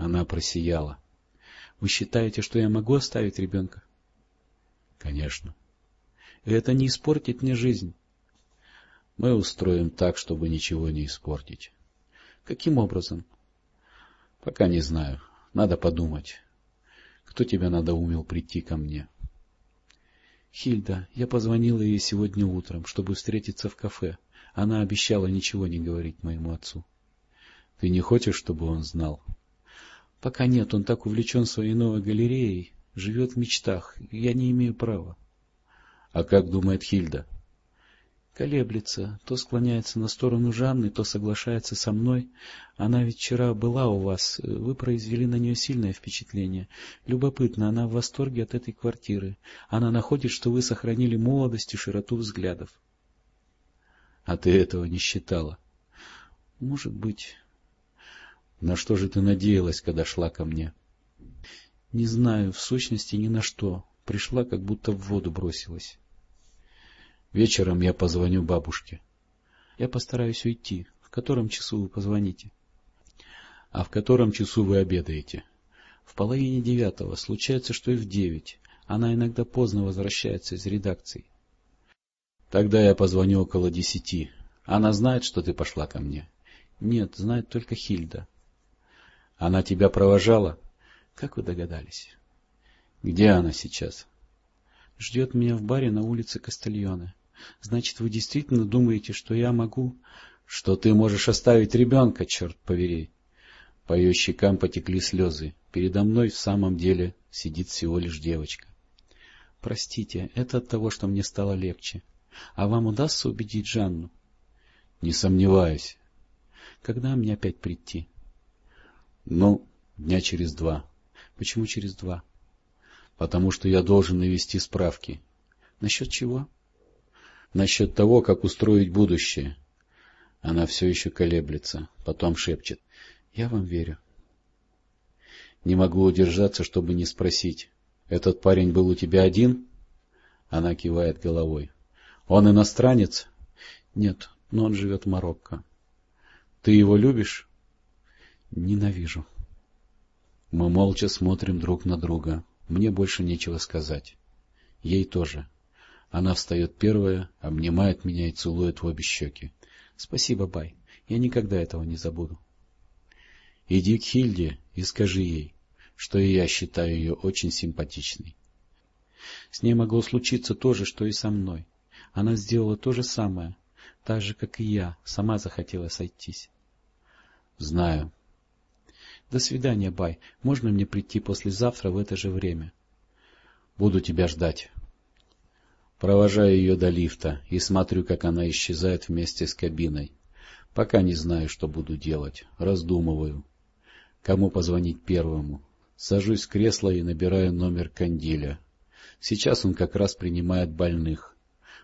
Она просияла. — Вы считаете, что я могу оставить ребенка? — Конечно. — это не испортит мне жизнь? — Мы устроим так, чтобы ничего не испортить. — Каким образом? — Пока не знаю. Надо подумать. Кто тебя надоумил прийти ко мне? — Хильда. Я позвонила ей сегодня утром, чтобы встретиться в кафе. Она обещала ничего не говорить моему отцу. — Ты не хочешь, чтобы он знал? — Пока нет, он так увлечен своей новой галереей, живет в мечтах, я не имею права. — А как думает Хильда? — колеблется, то склоняется на сторону Жанны, то соглашается со мной. Она ведь вчера была у вас, вы произвели на нее сильное впечатление. Любопытно, она в восторге от этой квартиры. Она находит, что вы сохранили молодость и широту взглядов. А ты этого не считала? Может быть. На что же ты надеялась, когда шла ко мне? Не знаю, в сущности ни на что. Пришла, как будто в воду бросилась. Вечером я позвоню бабушке. Я постараюсь уйти. В котором часу вы позвоните? А в котором часу вы обедаете? В половине девятого. Случается, что и в девять. Она иногда поздно возвращается из редакции. Тогда я позвоню около десяти. Она знает, что ты пошла ко мне? Нет, знает только Хильда. Она тебя провожала? Как вы догадались? Где она сейчас? Ждет меня в баре на улице Кастельоне. Значит, вы действительно думаете, что я могу... Что ты можешь оставить ребенка, черт повери. По ее щекам потекли слезы. Передо мной в самом деле сидит всего лишь девочка. Простите, это от того, что мне стало легче. А вам удастся убедить Жанну? Не сомневаюсь. Когда мне опять прийти? Ну, дня через два. Почему через два? Потому что я должен навести справки. Насчет чего? — насчет того, как устроить будущее. Она все еще колеблется, потом шепчет. — Я вам верю. Не могу удержаться, чтобы не спросить. — Этот парень был у тебя один? Она кивает головой. — Он иностранец? — Нет, но он живет в Марокко. — Ты его любишь? — Ненавижу. Мы молча смотрим друг на друга. Мне больше нечего сказать. Ей тоже. — она встает первая, обнимает меня и целует в обе щеки. — Спасибо, Бай. Я никогда этого не забуду. — Иди к Хильде и скажи ей, что и я считаю ее очень симпатичной. С ней могло случиться то же, что и со мной. Она сделала то же самое, так же, как и я, сама захотела сойтись. — Знаю. — До свидания, Бай. Можно мне прийти послезавтра в это же время? — Буду тебя ждать. Провожаю ее до лифта и смотрю, как она исчезает вместе с кабиной. Пока не знаю, что буду делать. Раздумываю. Кому позвонить первому? Сажусь в кресло и набираю номер Кандиля. Сейчас он как раз принимает больных.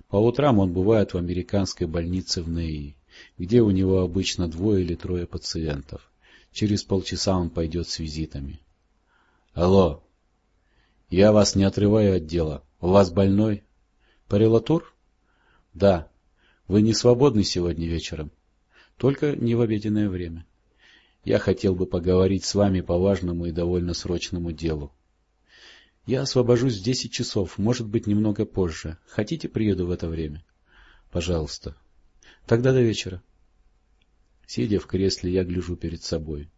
По утрам он бывает в американской больнице в Неи, где у него обычно двое или трое пациентов. Через полчаса он пойдет с визитами. — Алло. — Я вас не отрываю от дела. У вас больной? Парилатур? Да. Вы не свободны сегодня вечером? Только не в обеденное время. Я хотел бы поговорить с вами по важному и довольно срочному делу. Я освобожусь в десять часов, может быть, немного позже. Хотите, приеду в это время? Пожалуйста. Тогда до вечера. Сидя в кресле, я гляжу перед собой.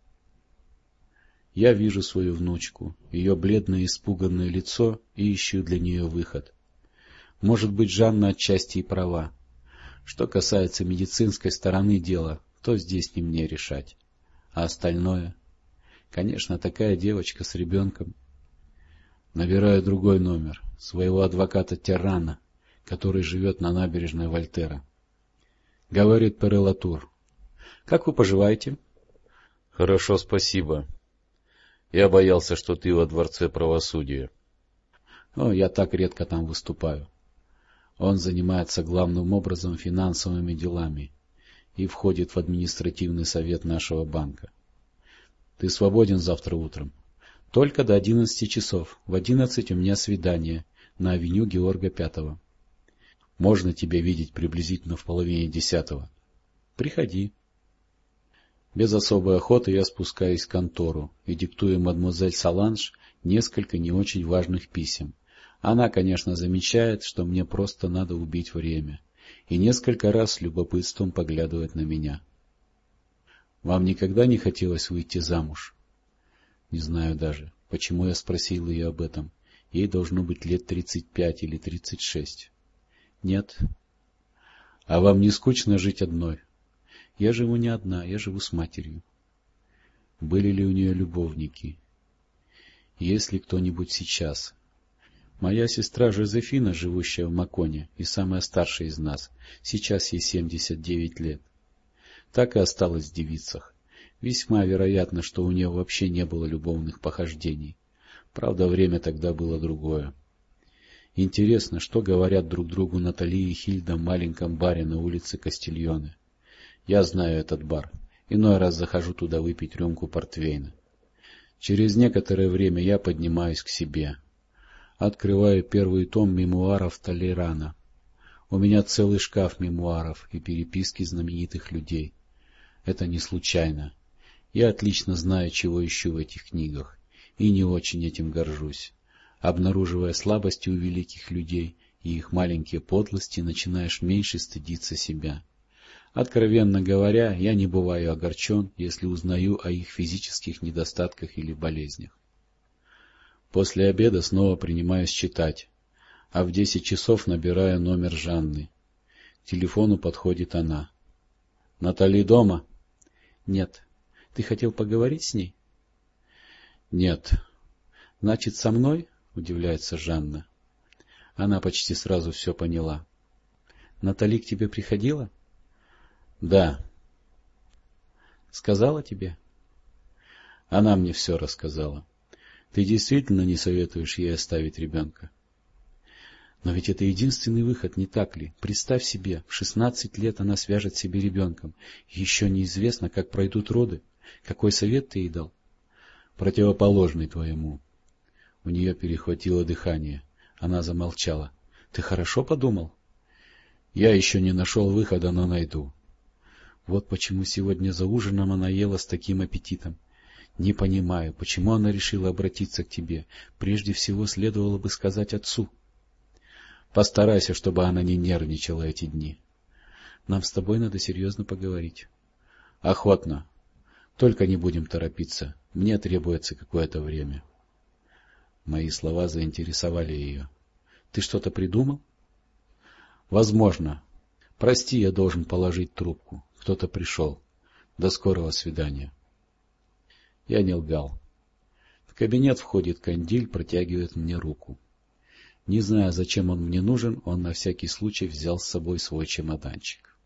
Я вижу свою внучку, ее бледное испуганное лицо и ищу для нее выход. Может быть, Жанна отчасти и права. Что касается медицинской стороны дела, то здесь не мне решать. А остальное? Конечно, такая девочка с ребенком. Набираю другой номер, своего адвоката Террана, который живет на набережной Вольтера. Говорит Перелатур. — Как вы поживаете? — Хорошо, спасибо. Я боялся, что ты во Дворце правосудия. — О, я так редко там выступаю. Он занимается главным образом финансовыми делами и входит в административный совет нашего банка. Ты свободен завтра утром? Только до одиннадцати часов. В одиннадцать у меня свидание на авеню Георга Пятого. Можно тебя видеть приблизительно в половине десятого. Приходи. Без особой охоты я спускаюсь в контору и диктую мадемуазель Саланж несколько не очень важных писем. Она, конечно, замечает, что мне просто надо убить время, и несколько раз с любопытством поглядывает на меня. Вам никогда не хотелось выйти замуж? Не знаю даже, почему я спросил ее об этом. Ей должно быть лет тридцать пять или тридцать шесть. Нет. А вам не скучно жить одной? Я живу не одна, я живу с матерью. Были ли у нее любовники? Есть ли кто-нибудь сейчас? Моя сестра Жозефина, живущая в Маконе и самая старшая из нас, сейчас ей семьдесят девять лет так и осталась в девицах. Весьма вероятно, что у нее вообще не было любовных похождений. Правда, время тогда было другое. Интересно, что говорят друг другу Натали и Хильда в маленьком баре на улице Кастильоне. Я знаю этот бар. Иной раз захожу туда выпить рюмку портвейна. Через некоторое время я поднимаюсь к себе. Открываю первый том мемуаров Толерана. У меня целый шкаф мемуаров и переписки знаменитых людей. Это не случайно. Я отлично знаю, чего ищу в этих книгах, и не очень этим горжусь. Обнаруживая слабости у великих людей и их маленькие подлости, начинаешь меньше стыдиться себя. Откровенно говоря, я не бываю огорчен, если узнаю о их физических недостатках или болезнях. После обеда снова принимаюсь читать, а в десять часов набираю номер Жанны. К телефону подходит она. — Натали дома? —— Нет. Ты хотел поговорить с ней? — Нет. — Значит, со мной? — удивляется Жанна. Она почти сразу все поняла. — Натали к тебе приходила? — Да. — Сказала тебе? — Она мне все рассказала. Ты действительно не советуешь ей оставить ребенка? Но ведь это единственный выход, не так ли? Представь себе, в шестнадцать лет она свяжет себе ребенком. Еще неизвестно, как пройдут роды. Какой совет ты ей дал? Противоположный твоему. У нее перехватило дыхание. Она замолчала. Ты хорошо подумал? Я еще не нашел выхода, но найду. Вот почему сегодня за ужином она ела с таким аппетитом. Не понимаю, почему она решила обратиться к тебе. Прежде всего следовало бы сказать отцу. Постарайся, чтобы она не нервничала эти дни. Нам с тобой надо серьезно поговорить. Охотно. Только не будем торопиться. Мне требуется какое-то время. Мои слова заинтересовали ее. Ты что-то придумал? Возможно. Прости, я должен положить трубку. Кто-то пришел. До скорого свидания. Я не лгал. В кабинет входит Кандиль, протягивает мне руку. Не зная, зачем он мне нужен, он на всякий случай взял с собой свой чемоданчик.